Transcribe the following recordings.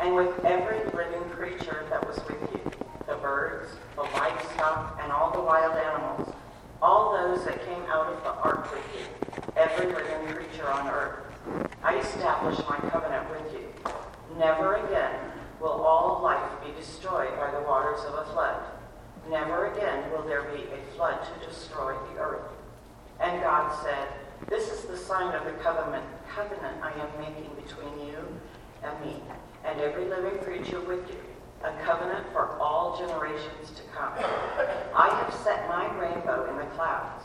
and with every living creature that was with you the birds, the livestock, and all the wild animals, all those that came out of the ark with you, every living creature on earth. I establish my covenant with you. Never again will all life be destroyed by the waters of a flood. Never again will there be a flood to destroy the earth. And God said, This is the sign of the covenant, covenant I am making between you and me, and every living creature with you, a covenant for all generations to come. I have set my rainbow in the clouds,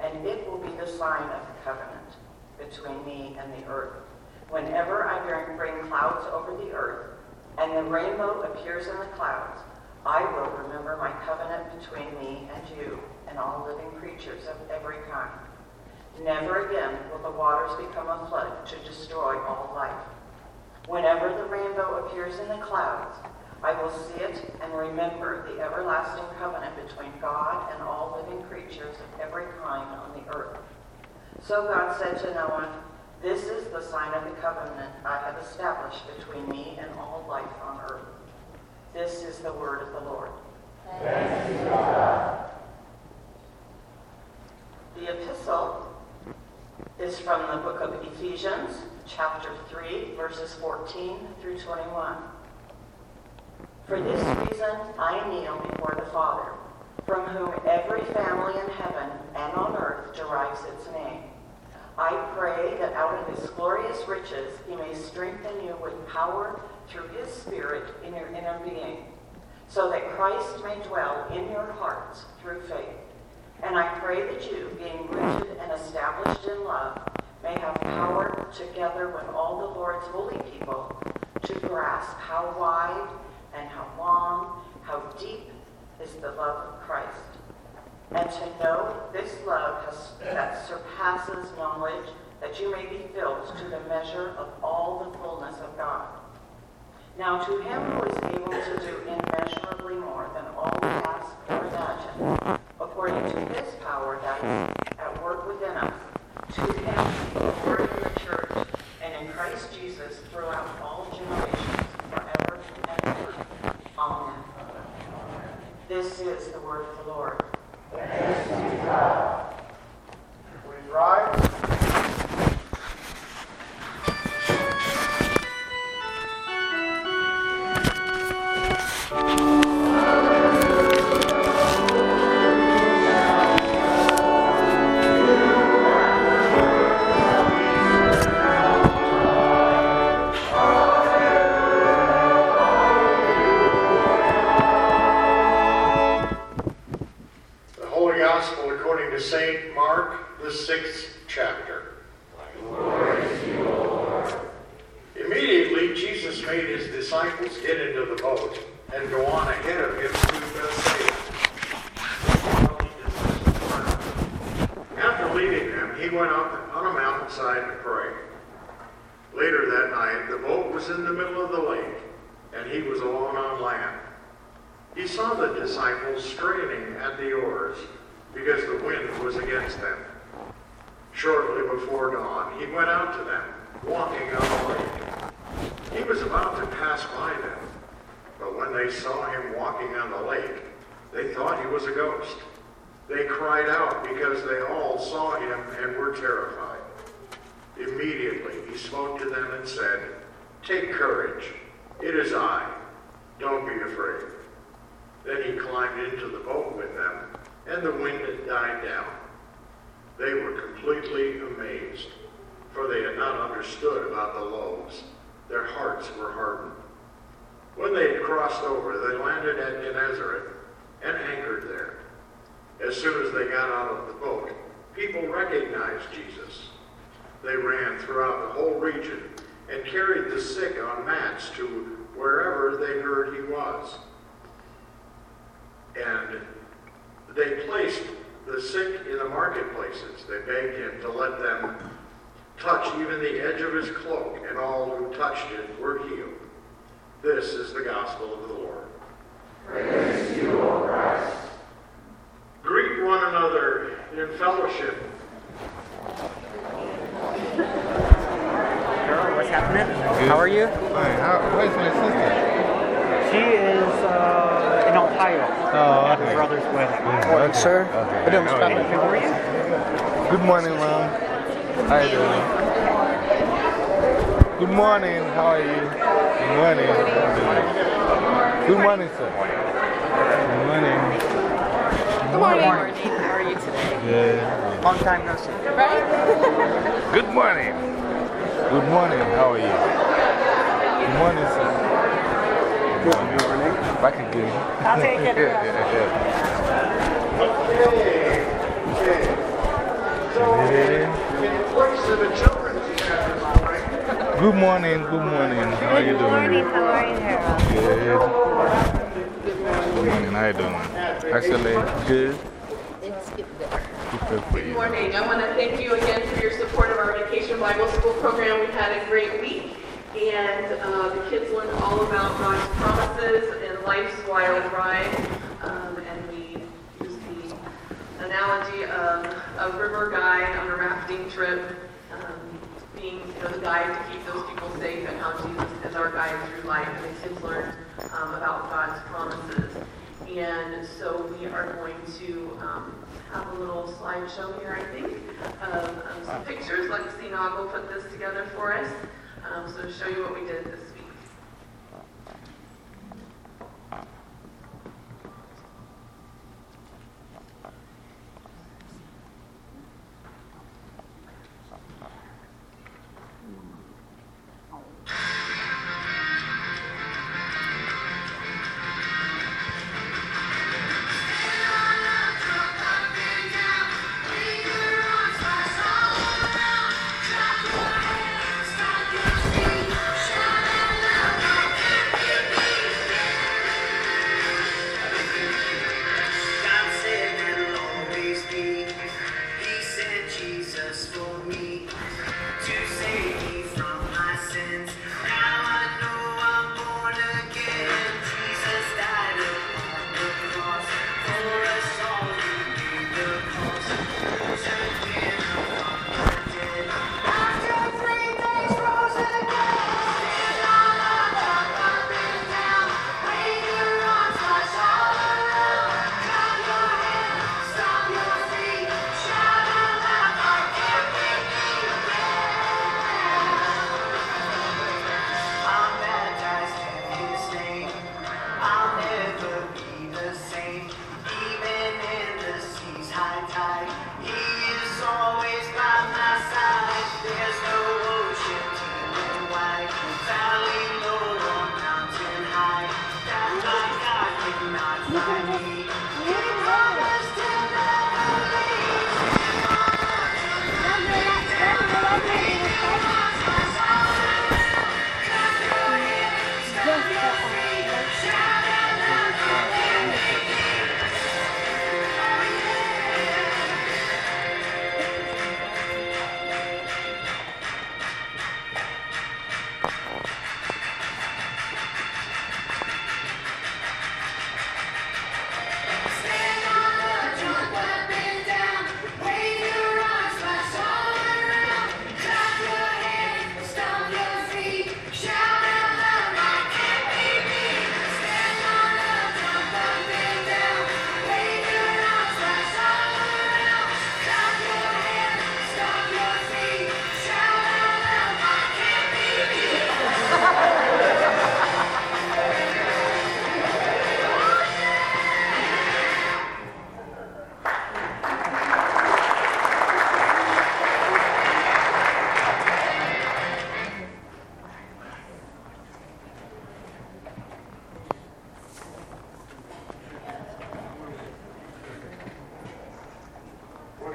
and it will be the sign of the covenant between me and the earth. Whenever I bring clouds over the earth, and the rainbow appears in the clouds, I will remember my covenant between me and you and all living creatures of every kind. Never again will the waters become a flood to destroy all life. Whenever the rainbow appears in the clouds, I will see it and remember the everlasting covenant between God and all living creatures of every kind on the earth. So God said to Noah, This is the sign of the covenant I have established between me and all life on earth. This is the word of the Lord. Thanks be God. The epistle is from the book of Ephesians, chapter 3, verses 14 through 21. For this reason I kneel before the Father, from whom every family in heaven and on earth derives its name. I pray that out of his glorious riches he may strengthen you with power through his Spirit in your inner being, so that Christ may dwell in your hearts through faith. And I pray that you, being rooted and established in love, may have power together with all the Lord's holy people to grasp how wide and how long, how deep is the love of Christ and to know this love has, that surpasses knowledge, that you may be filled to the measure of all the fullness of God. Now to him who is able to do immeasurably more than all we ask or imagine, according to his power that is at work within us, to him be glory in the church and in Christ Jesus throughout all generations, forever and ever. Amen. This is the word of the Lord. To pass by them, but when they saw him walking on the lake, they thought he was a ghost. They cried out because they all saw him and were terrified. Immediately he spoke to them and said, Take courage, it is I. Don't be afraid. Then he climbed into the boat with them, and the wind had died down. They were completely amazed, for they had not understood about the loaves. Their hearts were hardened. When they had crossed over, they landed at Gennesaret and anchored there. As soon as they got out of the boat, people recognized Jesus. They ran throughout the whole region and carried the sick on mats to wherever they heard he was and they placed the sick in the marketplaces. They begged him to let them touch even the edge of his cloak, and all who touched it were healed. This is the gospel of the Lord. Praise to you, O Christ. Greet one another in fellowship. Girl, what's happening? How are you? Fine. How, where's my sister? She is uh, in Ohio. Oh, okay. At her brother's wedding. Good morning, okay. sir. Okay. Good morning, Mom. How you doing? Good morning. How are you? Good morning. How you doing? Good morning, sir. Good morning. Good morning. How are you today? Good. Long time no see. Right? Good morning. Good morning. How are you? Good morning, sir. Good morning. Back again. I'll take it. yeah, yeah, yeah. Okay, okay. So, in place of the children's chat this morning, Good morning. Good morning. How are you doing? Good morning, How are you, Harold? Good. Good morning. How are you doing? Excellent. Good. Good Good morning. I want to thank you again for your support of our Vacation Bible School program. We had a great week, and uh, the kids learned all about God's promises and life's wild ride. Um, and we used the analogy of a river guide on a rafting trip, being the guide to keep those people safe, and how Jesus is our guide through life. And the kids learned um, about God's promises. And so we are going to um, have a little slideshow here, I think, of um, some pictures. Lexi Noggle put this together for us. Um, so to show you what we did this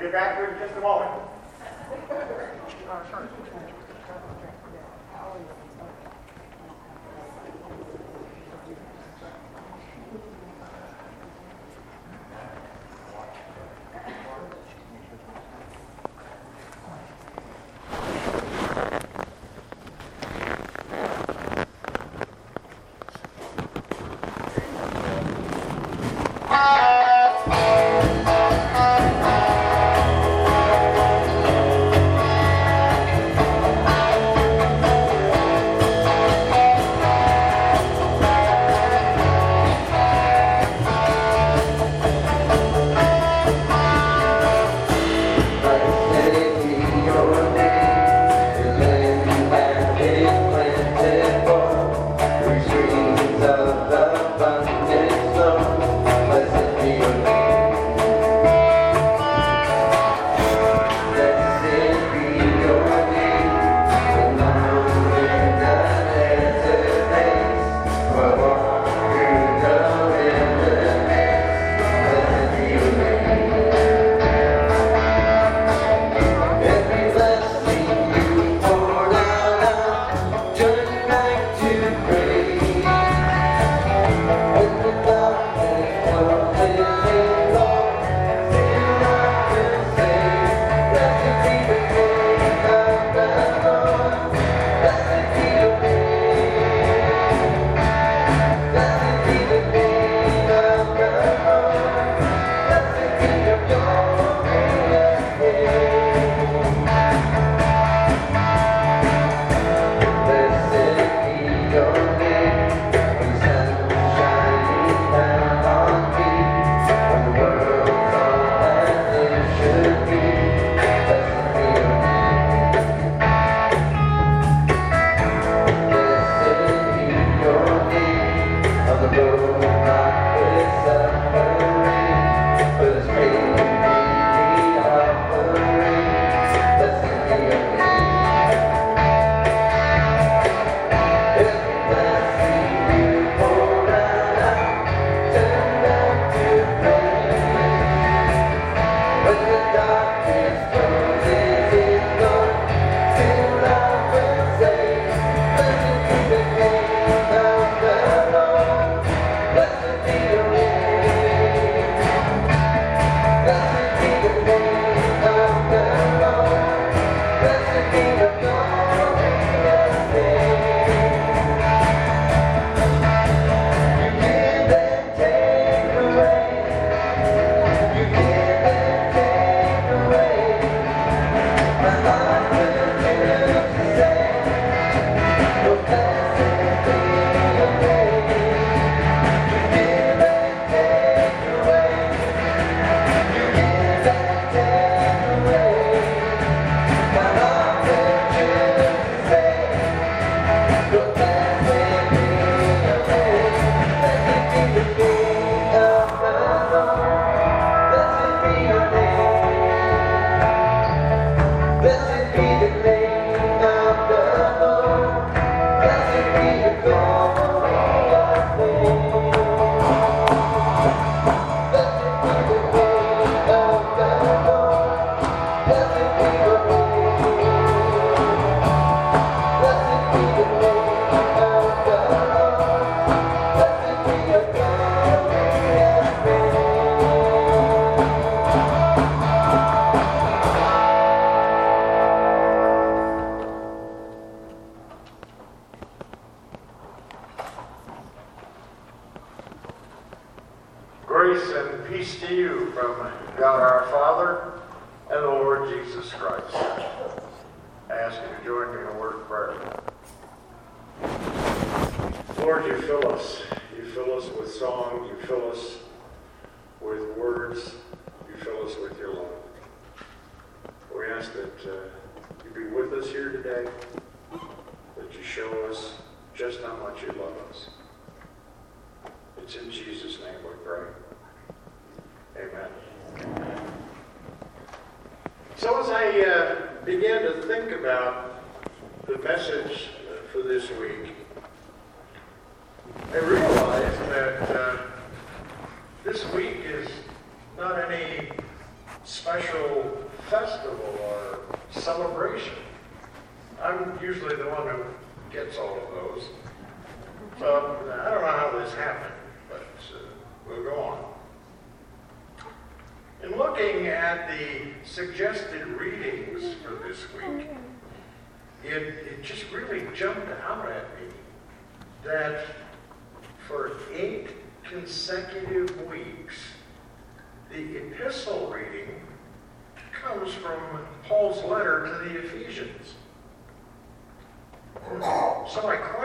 we'll back it in just a moment.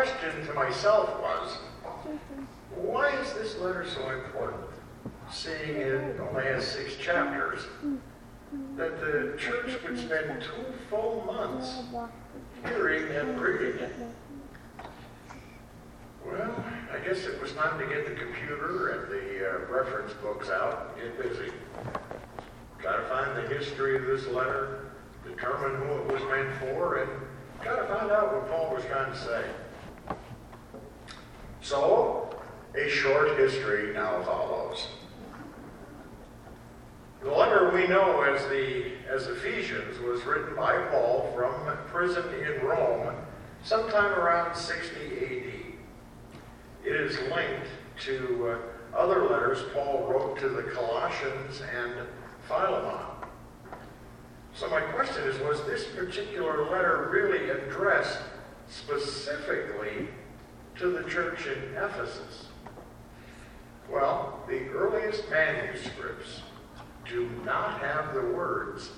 Question to myself was, why is this letter so important? Seeing in the last six chapters, that the church would spend two full months hearing and reading it. Well, I guess it was time to get the computer and the uh, reference books out and get busy. Try to find the history of this letter, determine who it was meant for, and try to find out what Paul was trying to say. So, a short history now follows. The letter we know as the as Ephesians was written by Paul from prison in Rome sometime around 60 AD. It is linked to uh, other letters Paul wrote to the Colossians and Philemon. So my question is, was this particular letter really addressed specifically to the church in Ephesus? Well, the earliest manuscripts do not have the words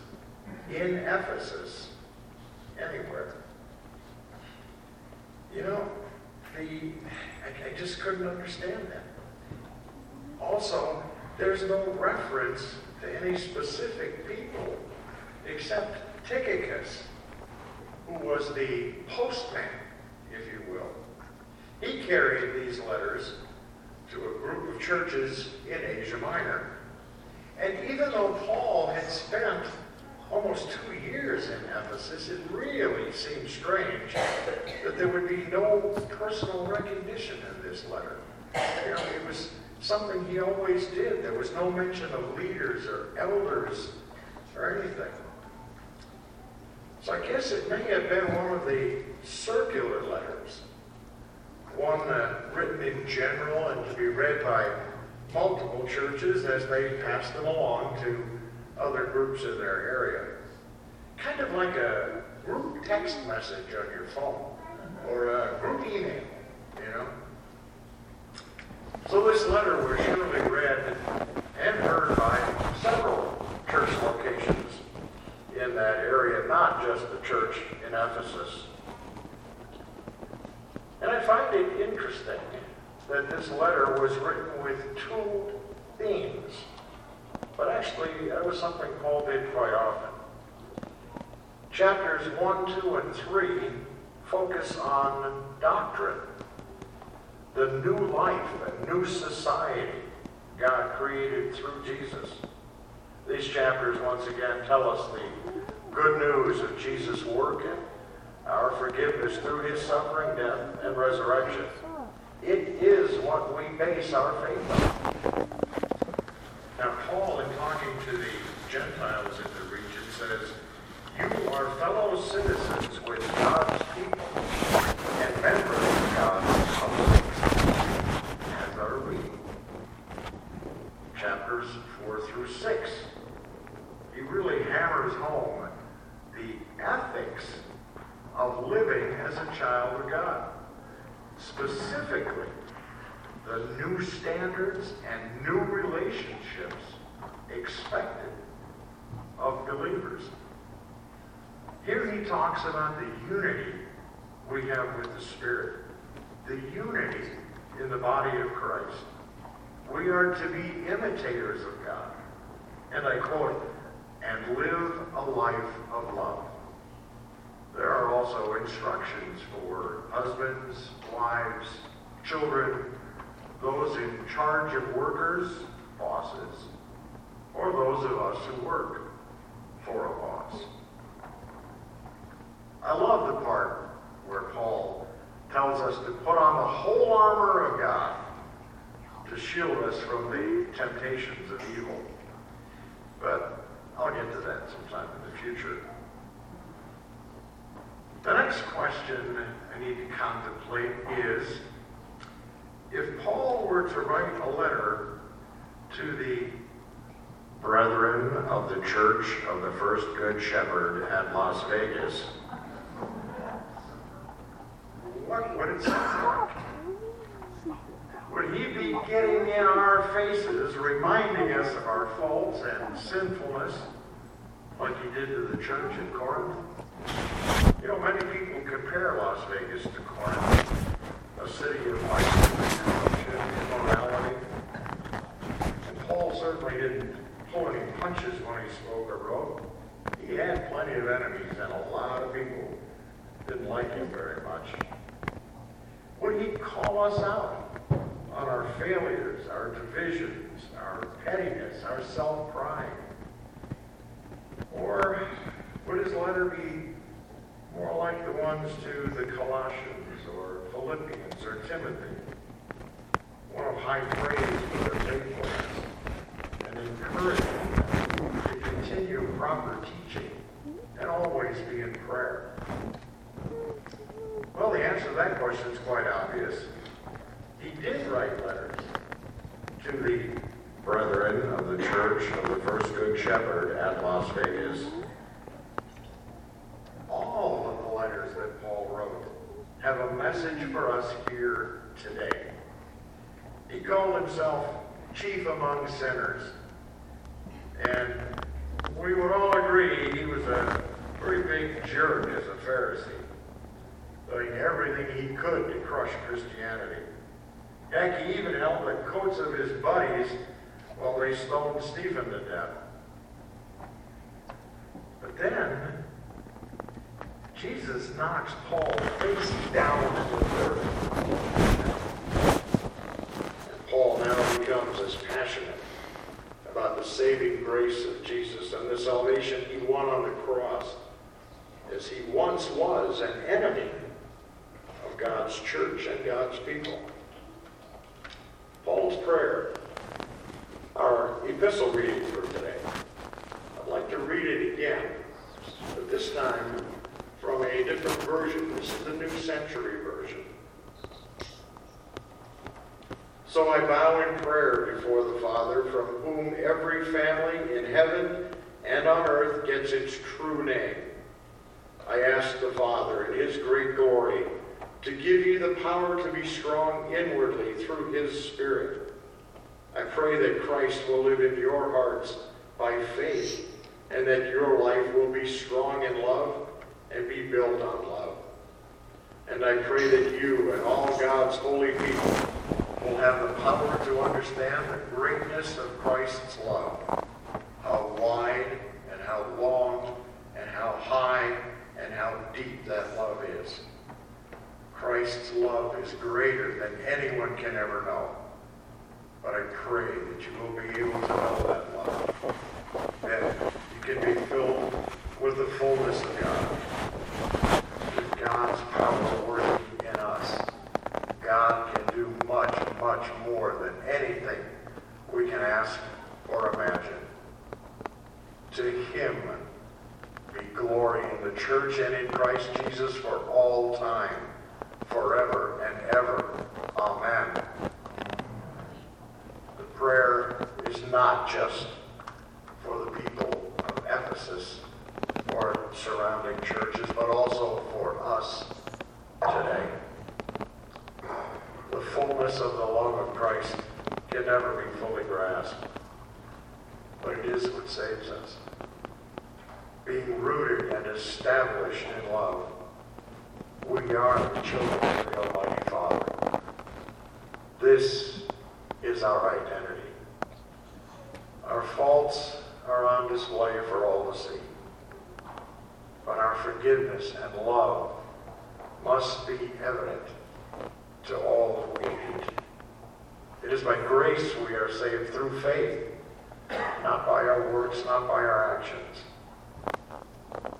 in Ephesus anywhere. You know, the I, I just couldn't understand that. Also, there's no reference to any specific people except Tychicus, who was the postman. He carried these letters to a group of churches in Asia Minor. And even though Paul had spent almost two years in Ephesus, it really seemed strange that there would be no personal recognition in this letter. You know, it was something he always did. There was no mention of leaders or elders or anything. So I guess it may have been one of the circular letters, one uh, written in general and to be read by multiple churches as they pass them along to other groups in their area. Kind of like a group text message on your phone or a group email, you know. So this letter was surely read and heard by several church locations in that area, not just the church in Ephesus. And I find it interesting that this letter was written with two themes. But actually, that was something Paul did quite often. Chapters 1, 2, and 3 focus on doctrine, the new life, the new society God created through Jesus. These chapters once again tell us the good news of Jesus' work and our forgiveness through his suffering, death, and resurrection. It is what we base our faith on. Now, Paul, in talking to the Gentiles in the region, says, You are fellow citizens with God's people and members of God's public, as are we. Chapters 4 through 6. He really hammers home the ethics of living as a child of God. Specifically, the new standards and new relationships expected of believers. Here he talks about the unity we have with the Spirit, the unity in the body of Christ. We are to be imitators of God. And I quote, and live a life of love. There are also instructions for husbands, wives, children, those in charge of workers, bosses, or those of us who work for a boss. I love the part where Paul tells us to put on the whole armor of God to shield us from the temptations of evil. But I'll get to that sometime in the future. The next question I need to contemplate is if Paul were to write a letter to the brethren of the Church of the First Good Shepherd at Las Vegas, what would it sound like? Would he be getting in our faces, reminding us of our faults and sinfulness, like he did to the church in Corinth? You know, many people compare Las Vegas to Corinth, a city of vice and immorality. And Paul certainly didn't pull any punches when he spoke or wrote. He had plenty of enemies, and a lot of people didn't like him very much. Would he call us out on our failures, our divisions, our pettiness, our self-pride? Or would his letter be more like the ones to the Colossians or Philippians or Timothy. One of high praise for their faithfulness and encouraging them to continue proper teaching and always be in prayer. Well, the answer to that question is quite obvious. He did write letters to the brethren of the Church of the First Good Shepherd at Las Vegas all of the letters that Paul wrote have a message for us here today. He called himself chief among sinners. And we would all agree he was a pretty big jerk as a Pharisee, doing everything he could to crush Christianity. Heck, he even held the coats of his buddies while they stoned Stephen to death. But then, Jesus knocks Paul face down to the earth. And Paul now becomes as passionate about the saving grace of Jesus and the salvation he won on the cross as he once was an enemy of God's church and God's people. Paul's prayer, our epistle reading for today. I'd like to read it again, but this time from a different version. This is the New Century Version. So I bow in prayer before the Father, from whom every family in heaven and on earth gets its true name. I ask the Father in his great glory to give you the power to be strong inwardly through his Spirit. I pray that Christ will live in your hearts by faith and that your life will be strong in love and be built on love. And I pray that you and all God's holy people will have the power to understand the greatness of Christ's love, how wide and how long and how high and how deep that love is. Christ's love is greater than anyone can ever know. But I pray that you will be able to know that love, that you can be filled with the fullness of God, with God's power working in us. God can do much, more than anything we can ask or imagine. To him be glory in the church and in Christ Jesus for all time, forever and ever. Amen. The prayer is not just for the people of Ephesus or surrounding churches, but also for us today. Fullness of the love of Christ can never be fully grasped, but it is what saves us. Being rooted and established in love, we are the children of the Almighty Father. This is our identity. Our faults are on display for all to see. But our forgiveness and love must be evident to all who we meet. It is by grace we are saved through faith, not by our works, not by our actions.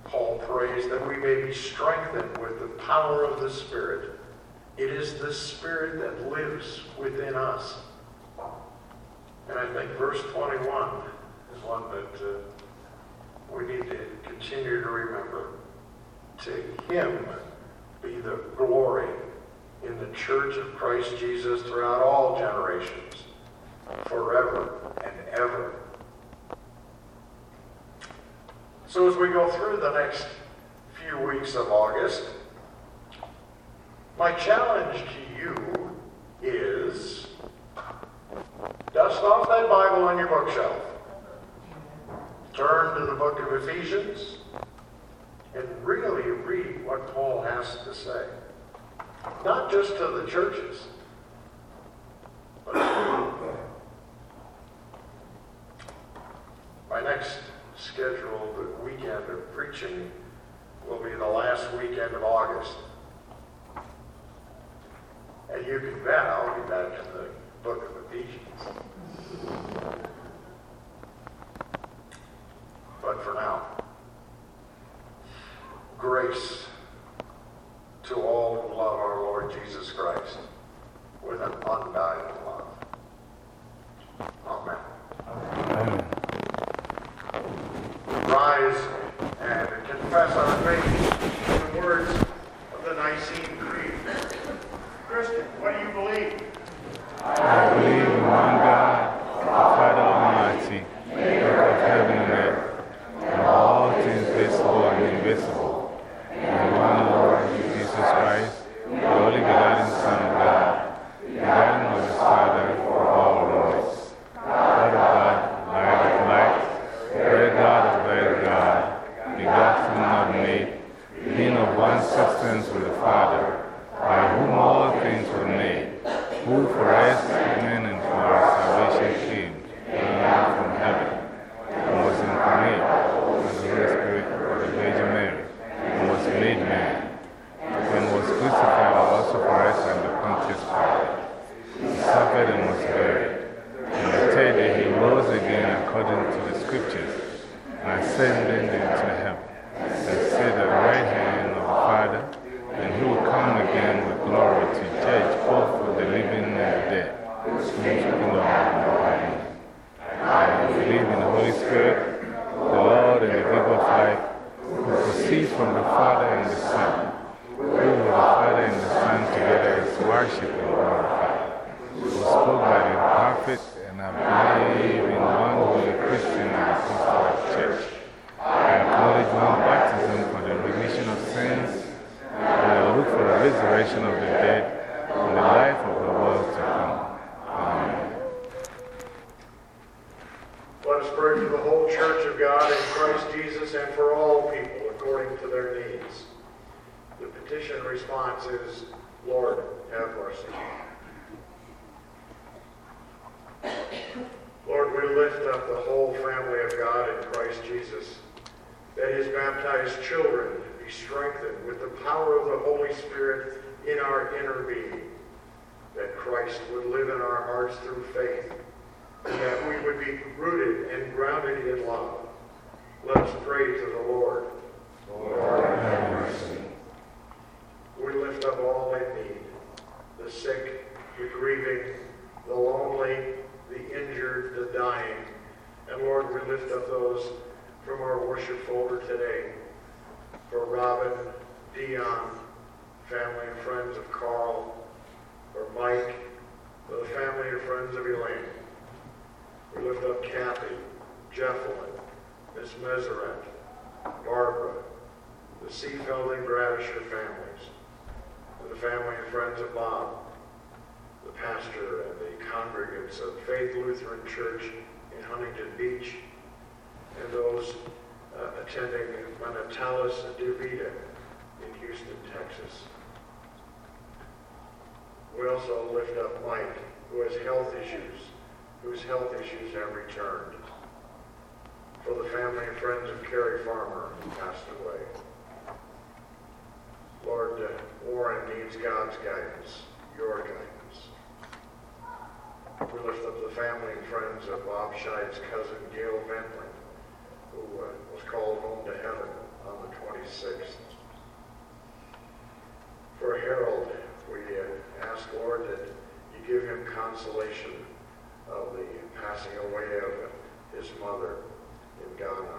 Paul prays that we may be strengthened with the power of the Spirit. It is the Spirit that lives within us. And I think verse 21 is one that uh, we need to continue to remember. To him be the glory in the church of Christ Jesus throughout all generations, forever and ever. So as we go through the next few weeks of August, my challenge to you is dust off that Bible on your bookshelf. Turn to the book of Ephesians and really read what Paul has to say. Not just to the churches. My next scheduled weekend of preaching will be the last weekend of August. And you can bet I'll be back in the book of Ephesians. But for now, grace to all who love our Lord Jesus Christ with an undying love. Amen. Amen. Rise and confess our faith in the words of the Nicene Creed. Christian, what do you believe? I believe in one God, the Father Almighty, maker of heaven and earth, and all things visible and invisible, and one Lord Jesus Christ, the only begotten Son of God, begotten of the Father for all worlds. God of God, light of light, very God of very God, begotten not made, being of one substance with the Father, by whom all things were made, for us men and for our salvation came, came down from heaven, and was incarnate, of the Holy Spirit of the Virgin Mary, and was made man, and was crucified also for us under Pontius Pilate. He suffered and was buried, ascending into heaven, and sit at the right hand of the Father, and he will come again with glory to judge both for the living and the dead. Whose kingdom and I believe in the Holy Spirit, the Lord and the giver of life, who proceeds from the Father and the Son, who with the Father and the Son together is worshipped and glorified, who spoke by the prophet, and I believe in one holy Christian and apostolic church. I acknowledge one baptism for the remission of sins, and I look for the resurrection of the dead and the life of the world to come. Amen. Let us pray for the whole church of God in Christ Jesus and for all people according to their needs. The petition response is, Lord, have mercy. Lord, we lift up the whole family of God in Christ Jesus, that his baptized children be strengthened with the power of the Holy Spirit in our inner being, that Christ would live in our hearts through faith, and that we would be rooted and grounded in love. Let us pray to the Lord. Lord, have mercy. We lift up all in need, the sick, the grieving, the lonely, the injured, the dying. And Lord, we lift up those from our worship folder today. For Robin, Dion, family and friends of Carl, for Mike, for the family and friends of Elaine. We lift up Kathy, Jefflin, Miss Meseret, Barbara, the Seafeld and Gradisher families, and the family and friends of Bob, the pastor and the congregants of Faith Lutheran Church Huntington Beach, and those uh, attending Manatalis Duvita in Houston, Texas. We also lift up Mike, who has health issues, whose health issues have returned. For the family and friends of Carrie Farmer, who passed away. Lord, uh, Warren needs God's guidance, your guidance. We lift up the family and friends of Bob Scheid's cousin, Gail Bentley, who uh, was called home to heaven on the 26th. For Harold, we uh, ask, Lord, that you give him consolation of the passing away of his mother in Ghana.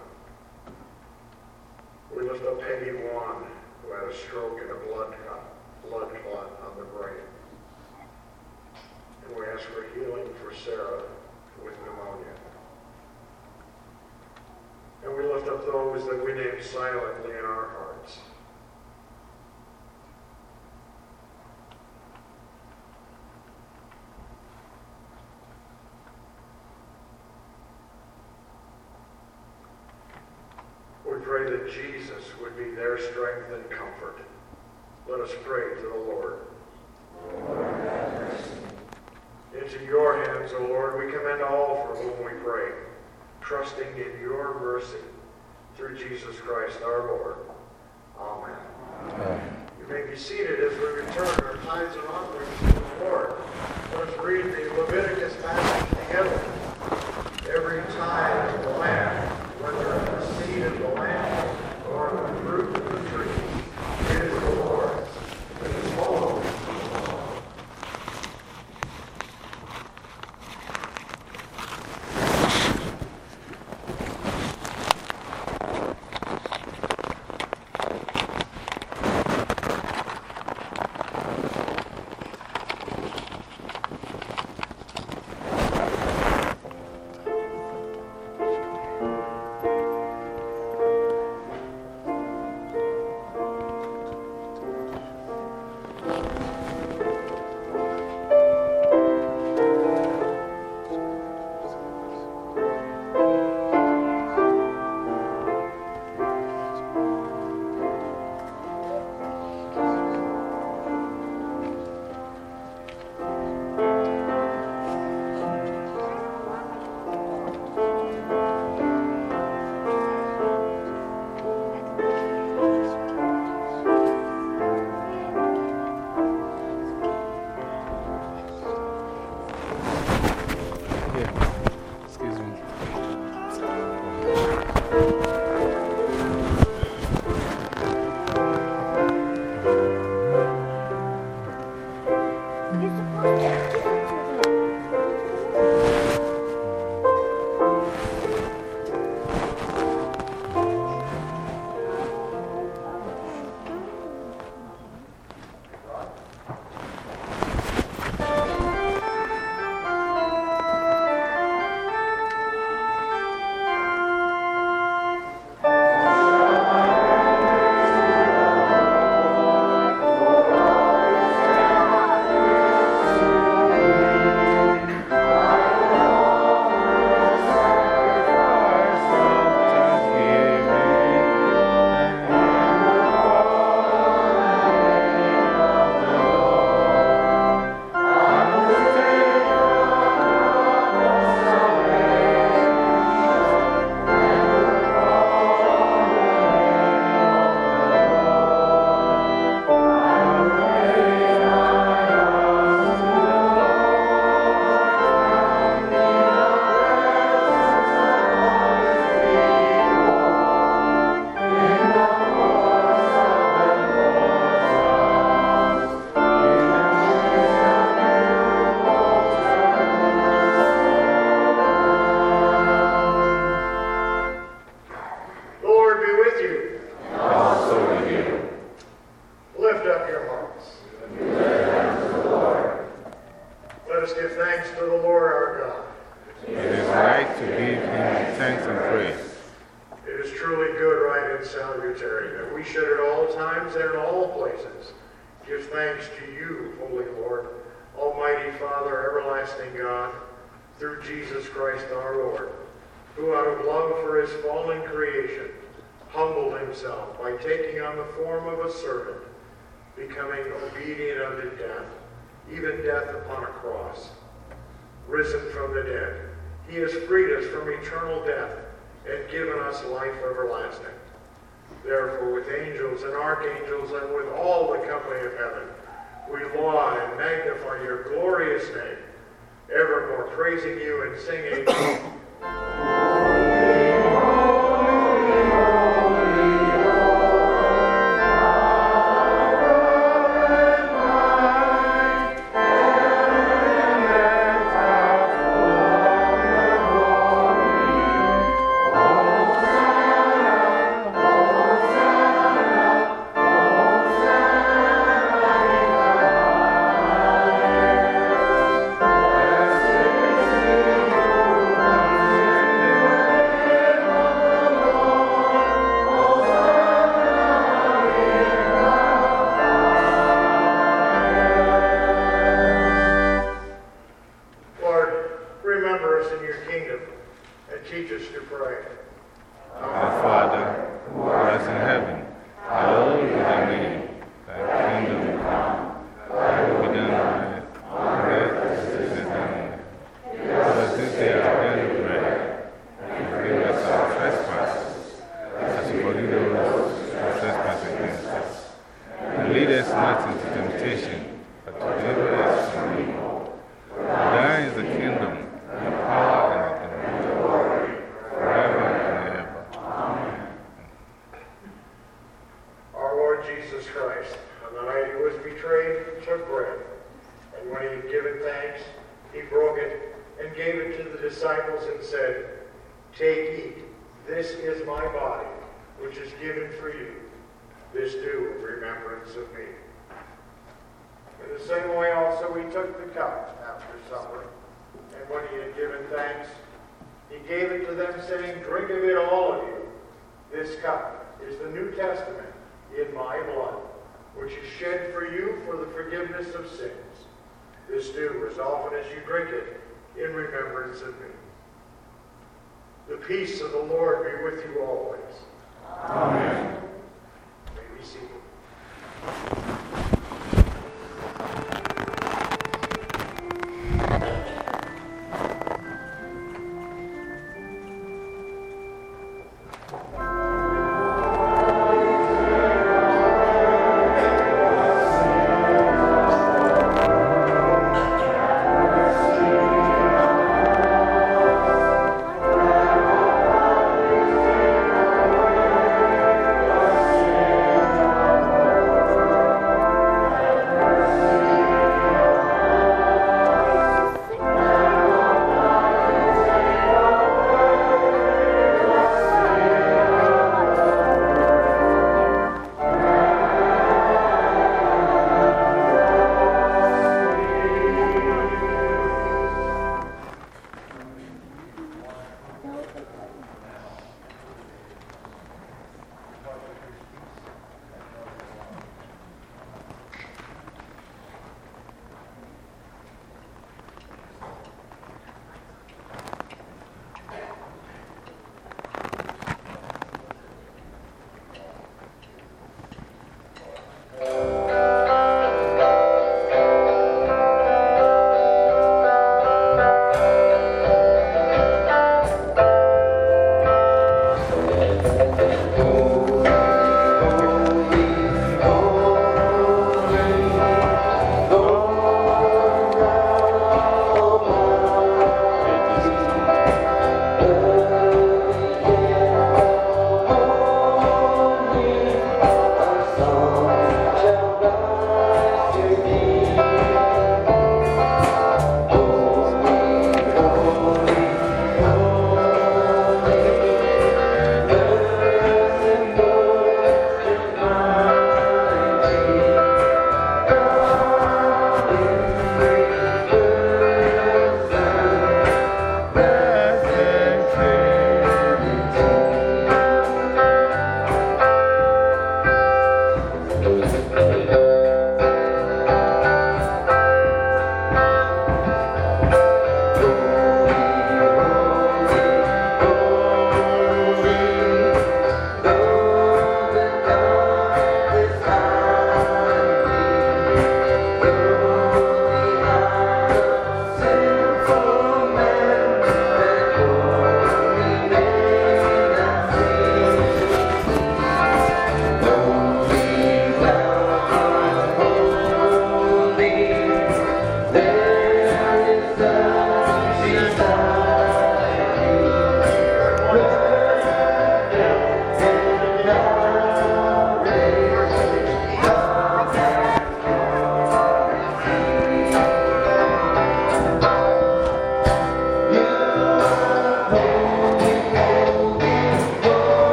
We lift up Peggy Wan, who had a stroke and a blood blood clot on the brain. We ask for healing for Sarah with pneumonia. And we lift up those that we name silently in our hearts. We pray that Jesus would be their strength and comfort. Let us pray to the Lord. Into your hands, O Lord, we commend all for whom we pray, trusting in your mercy through Jesus Christ our Lord. Amen. You may be seated as we return our tithes and offerings to the Lord. Let us read the Leviticus passage together. Every tithe obedient unto death, even death upon a cross. Risen from the dead, he has freed us from eternal death and given us life everlasting. Therefore, with angels and archangels and with all the company of heaven, we laud and magnify your glorious name, evermore praising you and singing. Take, eat. This is my body, which is given for you. This do in remembrance of me. In the same way also he took the cup after supper, and when he had given thanks, he gave it to them, saying, Drink of it, all of you. This cup is the New Testament in my blood, which is shed for you for the forgiveness of sins. This do as often as you drink it in remembrance of me. The peace of the Lord be with you always. Amen. May be seated.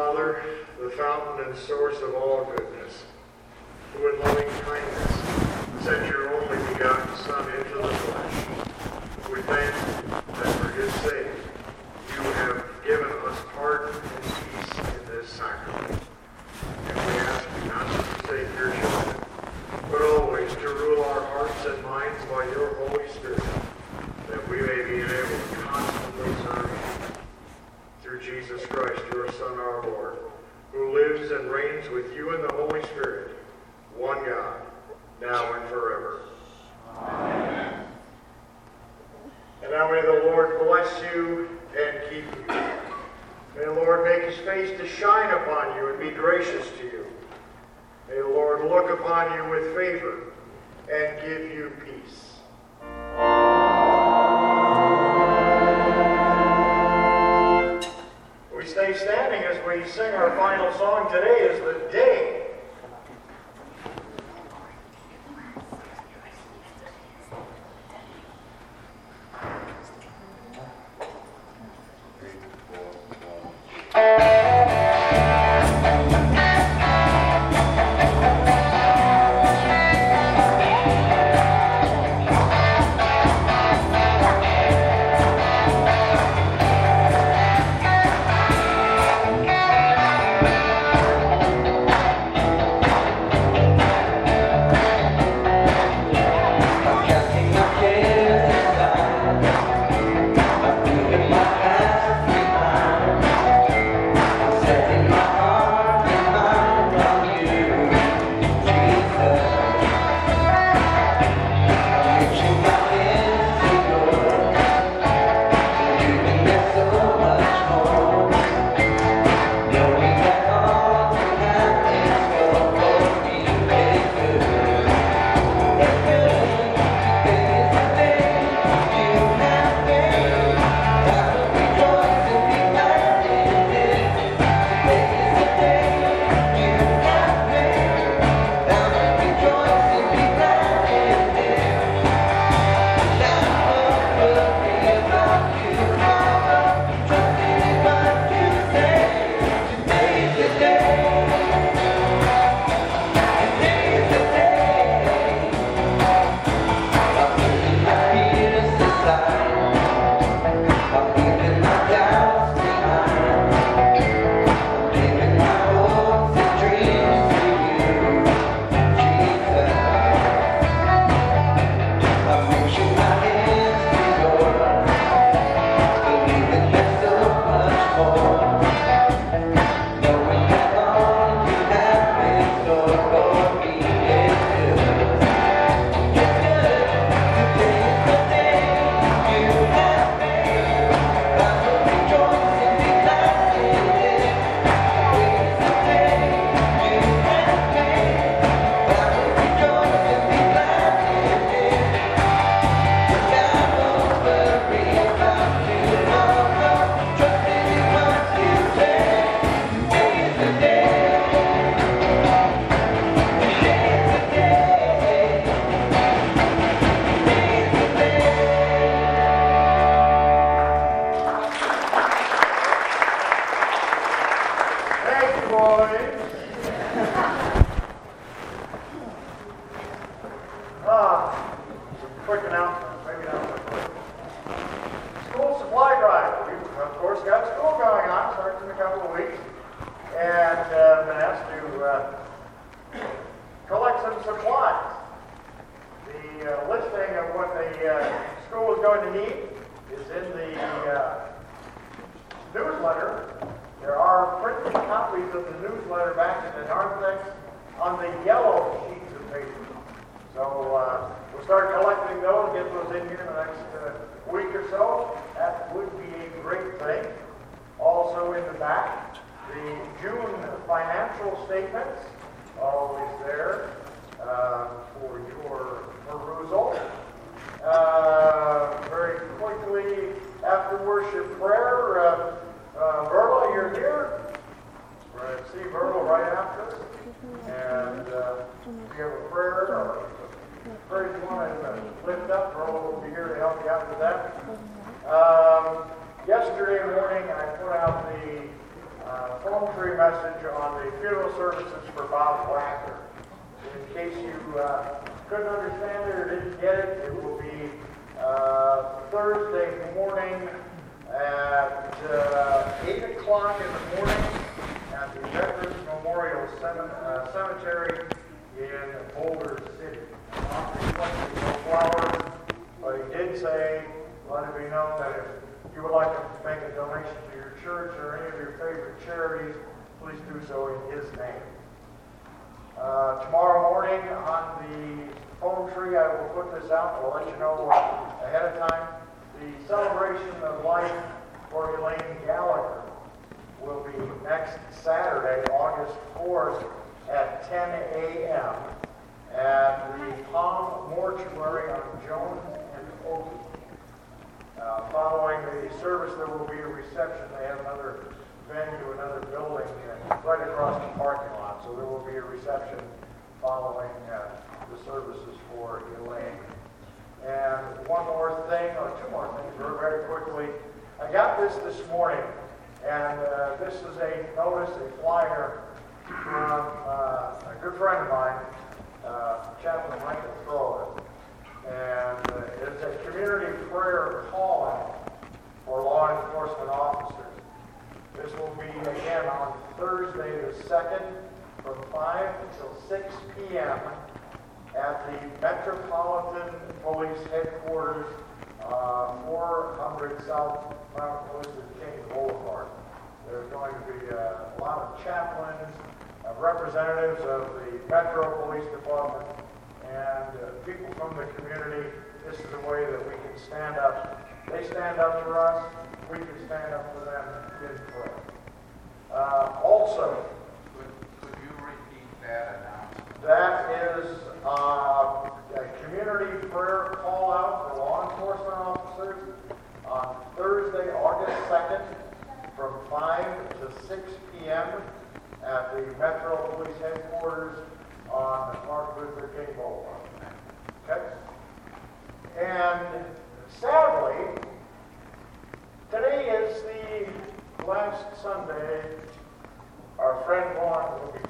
Father, the fountain and source of all goodness, who in loving kindness sent your only begotten Son into Son, our Lord, who lives and reigns with you in the Holy Spirit, one God, now and forever. Amen. And now may the Lord bless you and keep you. May the Lord make his face to shine upon you and be gracious to you. May the Lord look upon you with favor and give you peace. song today is the day voz. Do so in his name. Uh, tomorrow morning on the phone tree, I will put this out, I'll let you know ahead of time. The celebration of life for Elaine Gallagher will be next Saturday, August 4th at 10 a.m. at the Palm Mortuary on Jones and Oakey. Uh, following the service, there will be a reception. They have another venue, another building right across the parking lot. So there will be a reception following uh, the services for Elaine. And one more thing, or two more things, very, very quickly. I got this this morning, and uh, this is a notice, a flyer from uh, a good friend of mine, Chaplain Michael Thrower. And it's a community prayer call for law enforcement officers. This will be again on Thursday the 2nd from 5 until 6 p.m. at the Metropolitan Police Headquarters, uh, 400 South Martin Luther King Boulevard. There's going to be uh, a lot of chaplains, uh, representatives of the Metro Police Department, and uh, people from the community. This is a way that we can stand up. They stand up for us, we can stand up for them Uh, also, Could you repeat that announcement? that is uh, a community prayer call out for law enforcement officers on Thursday, August 2nd, from 5 to 6 p.m. at the Metro Police Headquarters on Martin Luther King Boulevard. Okay? And sadly, today is the last Sunday our friend Vaughn will be